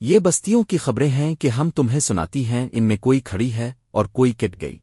یہ بستیوں کی خبریں ہیں کہ ہم تمہیں سناتی ہیں، ان میں کوئی کھڑی ہے اور کوئی کٹ گئی۔